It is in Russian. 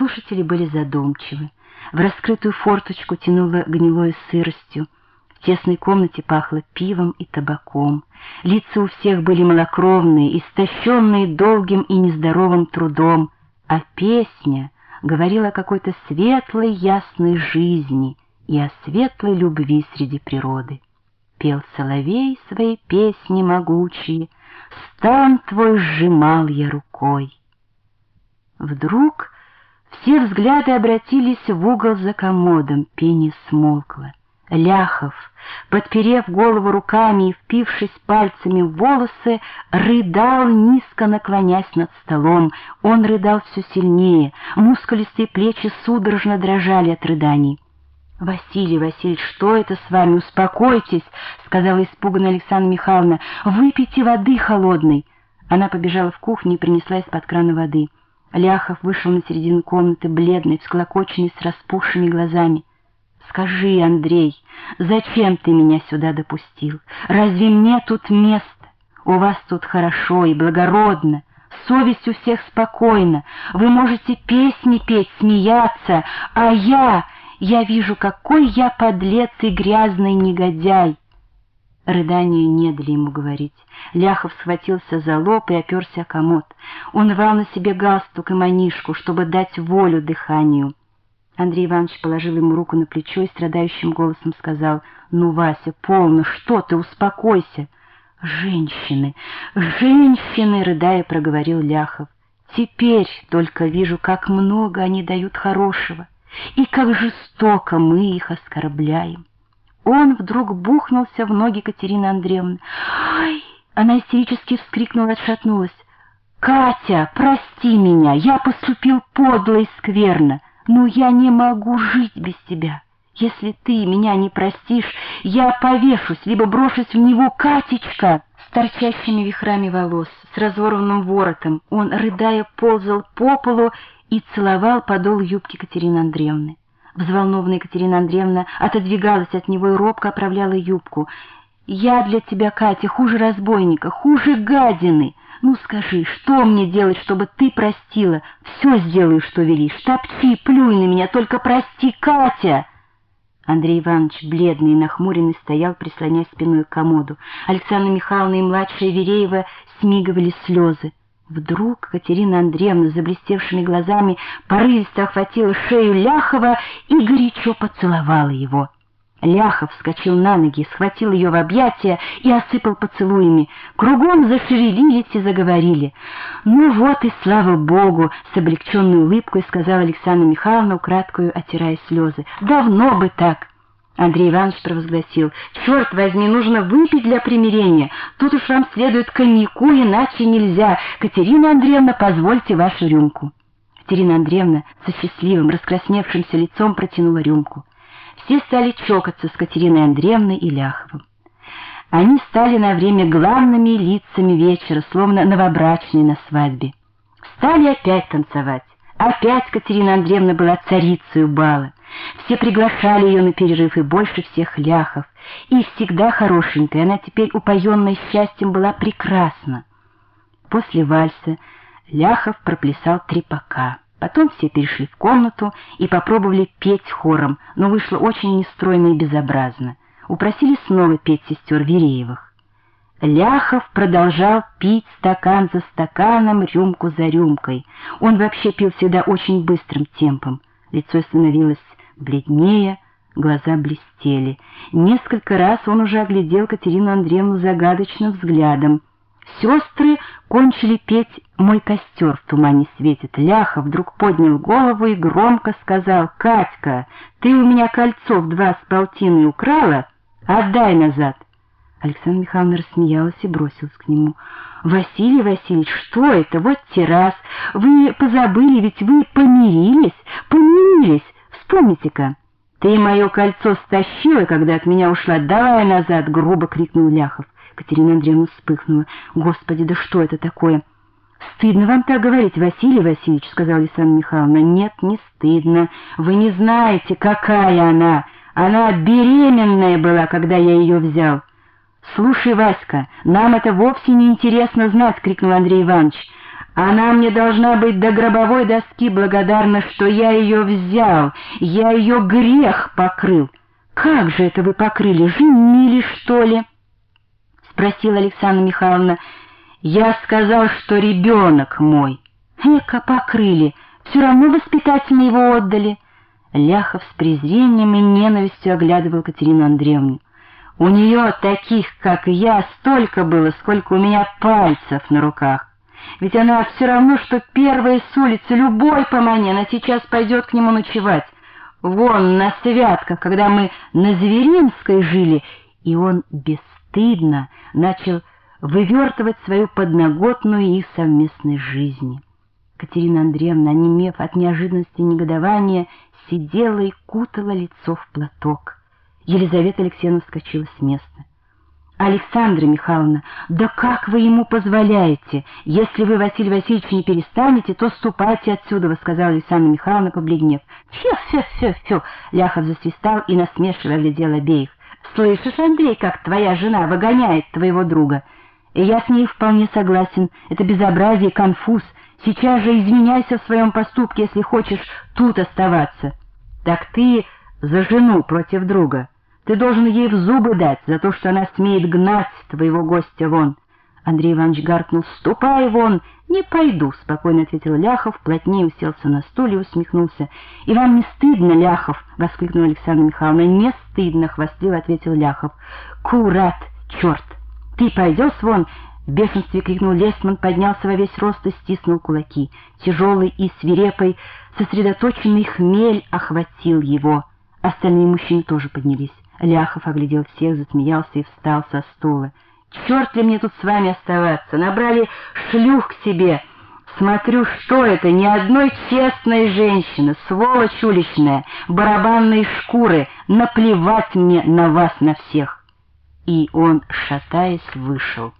Слушатели были задумчивы. В раскрытую форточку тянуло гнилой сыростью. В тесной комнате пахло пивом и табаком. Лица у всех были малокровные, истощенные долгим и нездоровым трудом, а песня говорила о какой-то светлой, ясной жизни и о светлой любви среди природы. Пел соловей свои песни могучие, стан твой сжимал я рукой. Вдруг все взгляды обратились в угол за комодом, пение смолкло. Ляхов, подперев голову руками и впившись пальцами в волосы, рыдал, низко наклонясь над столом. Он рыдал все сильнее, мускулистые плечи судорожно дрожали от рыданий. «Василий Васильевич, что это с вами? Успокойтесь!» — сказала испуганно Александра Михайловна. «Выпейте воды холодной!» Она побежала в кухню и принесла из-под крана воды. Ляхов вышел на середину комнаты, бледный, всклокоченный, с распухшими глазами. «Скажи, Андрей, зачем ты меня сюда допустил? Разве мне тут место? У вас тут хорошо и благородно, совесть у всех спокойна, вы можете песни петь, смеяться, а я, я вижу, какой я подлец и грязный негодяй!» Рыдания не дали ему говорить. Ляхов схватился за лоб и оперся о комод. Он рвал на себе галстук и манишку, чтобы дать волю дыханию. Андрей Иванович положил ему руку на плечо и страдающим голосом сказал, «Ну, Вася, полно, что ты, успокойся!» «Женщины, женщины!» — рыдая, проговорил Ляхов. «Теперь только вижу, как много они дают хорошего, и как жестоко мы их оскорбляем. Он вдруг бухнулся в ноги Катерины Андреевны. «Ай!» Она истерически вскрикнула, отшатнулась. «Катя, прости меня, я поступил подло и скверно, но я не могу жить без тебя. Если ты меня не простишь, я повешусь, либо брошусь в него, Катечка!» С торчащими вихрами волос, с разорванным воротом, он, рыдая, ползал по полу и целовал подол юбки Катерины Андреевны. Взволнованная Екатерина Андреевна отодвигалась от него и робко оправляла юбку. «Я для тебя, Катя, хуже разбойника, хуже гадины. Ну скажи, что мне делать, чтобы ты простила? Все сделаю, что велишь. Топчи, плюй на меня, только прости, Катя!» Андрей Иванович, бледный и нахмуренный, стоял, прислонясь спиной к комоду. Александра Михайловна и младшая Вереева смигывали слезы. Вдруг Катерина Андреевна, заблестевшими глазами, порывисто охватила шею Ляхова и горячо поцеловала его. Ляхов вскочил на ноги, схватил ее в объятия и осыпал поцелуями. Кругом зашевелились и заговорили. «Ну вот и слава Богу!» — с облегченной улыбкой сказала Александра Михайловна, украдкою отирая слезы. «Давно бы так!» Андрей Иванович провозгласил, «Черт возьми, нужно выпить для примирения. Тут уж вам следует коньяку, иначе нельзя. Катерина Андреевна, позвольте вашу рюмку». Катерина Андреевна со счастливым, раскрасневшимся лицом протянула рюмку. Все стали чокаться с Катериной Андреевной и Ляховым. Они стали на время главными лицами вечера, словно новобрачные на свадьбе. Стали опять танцевать. Опять Катерина Андреевна была царицей бала. Все приглашали ее на перерыв, и больше всех ляхов. И всегда хорошенькая, она теперь упоенная счастьем была прекрасна. После вальса Ляхов проплясал трепака. Потом все перешли в комнату и попробовали петь хором, но вышло очень нестройно и безобразно. Упросили снова петь сестер Вереевых. Ляхов продолжал пить стакан за стаканом, рюмку за рюмкой. Он вообще пил всегда очень быстрым темпом. Лицо становилось бледнее, глаза блестели. Несколько раз он уже оглядел Катерину Андреевну загадочным взглядом. Сестры кончили петь «Мой костер в тумане светит». Ляхов вдруг поднял голову и громко сказал «Катька, ты у меня кольцо в два с полтиной украла? Отдай назад». Александра Михайловна рассмеялась и бросилась к нему. «Василий Васильевич, что это? Вот террас. Вы позабыли, ведь вы помирились, помирились. Вспомните-ка». «Ты мое кольцо стащила, когда от меня ушла. Давай назад!» — грубо крикнул Ляхов. Катерина Андреевна вспыхнула. «Господи, да что это такое?» «Стыдно вам так говорить, Василий Васильевич», — сказала Александра Михайловна. «Нет, не стыдно. Вы не знаете, какая она. Она беременная была, когда я ее взял». «Слушай, Васька, нам это вовсе не интересно знать!» — крикнул Андрей Иванович. Она мне должна быть до гробовой доски благодарна, что я ее взял, я ее грех покрыл. Как же это вы покрыли, женили, что ли? Спросила Александра Михайловна. Я сказал, что ребенок мой. Эка покрыли, все равно воспитательно его отдали. Ляхов с презрением и ненавистью оглядывал Катерину Андреевну. У нее таких, как я, столько было, сколько у меня пальцев на руках. Ведь она все равно, что первая с улицы, любой по мане, она сейчас пойдет к нему ночевать. Вон, на святках, когда мы на Зверинской жили, и он бесстыдно начал вывертывать свою подноготную их совместной жизни. Катерина Андреевна, онемев от неожиданности и негодования, сидела и кутала лицо в платок. Елизавета Алексеевна вскочила с места. Александра Михайловна, да как вы ему позволяете? Если вы, Василий Васильевич, не перестанете, то ступайте отсюда, — сказала Александра Михайловна, побледнев. Фу-фу-фу-фу! Ляхов засвистал и насмешливо глядел обеих. Слышишь, Андрей, как твоя жена выгоняет твоего друга? И я с ней вполне согласен. Это безобразие, конфуз. Сейчас же извиняйся в своем поступке, если хочешь тут оставаться. Так ты за жену против друга. Ты должен ей в зубы дать за то, что она смеет гнать твоего гостя вон. Андрей Иванович гаркнул «Ступай вон!» «Не пойду», — спокойно ответил Ляхов, плотнее уселся на стуле и усмехнулся. «И вам не стыдно, Ляхов?» — воскликнула Александра Михайловна. «Не стыдно», — хвастливо ответил Ляхов. «Курат, черт! Ты пойдешь вон?» В бешенстве крикнул Лесман, поднялся во весь рост и стиснул кулаки. Тяжелый и свирепый, сосредоточенный хмель охватил его. Остальные мужчины тоже поднялись. Ляхов оглядел всех, засмеялся и встал со стула. «Черт ли мне тут с вами оставаться? Набрали шлюх к себе. Смотрю, что это, ни одной честной женщины, сволочь уличная, барабанные шкуры, наплевать мне на вас на всех». И он, шатаясь, вышел.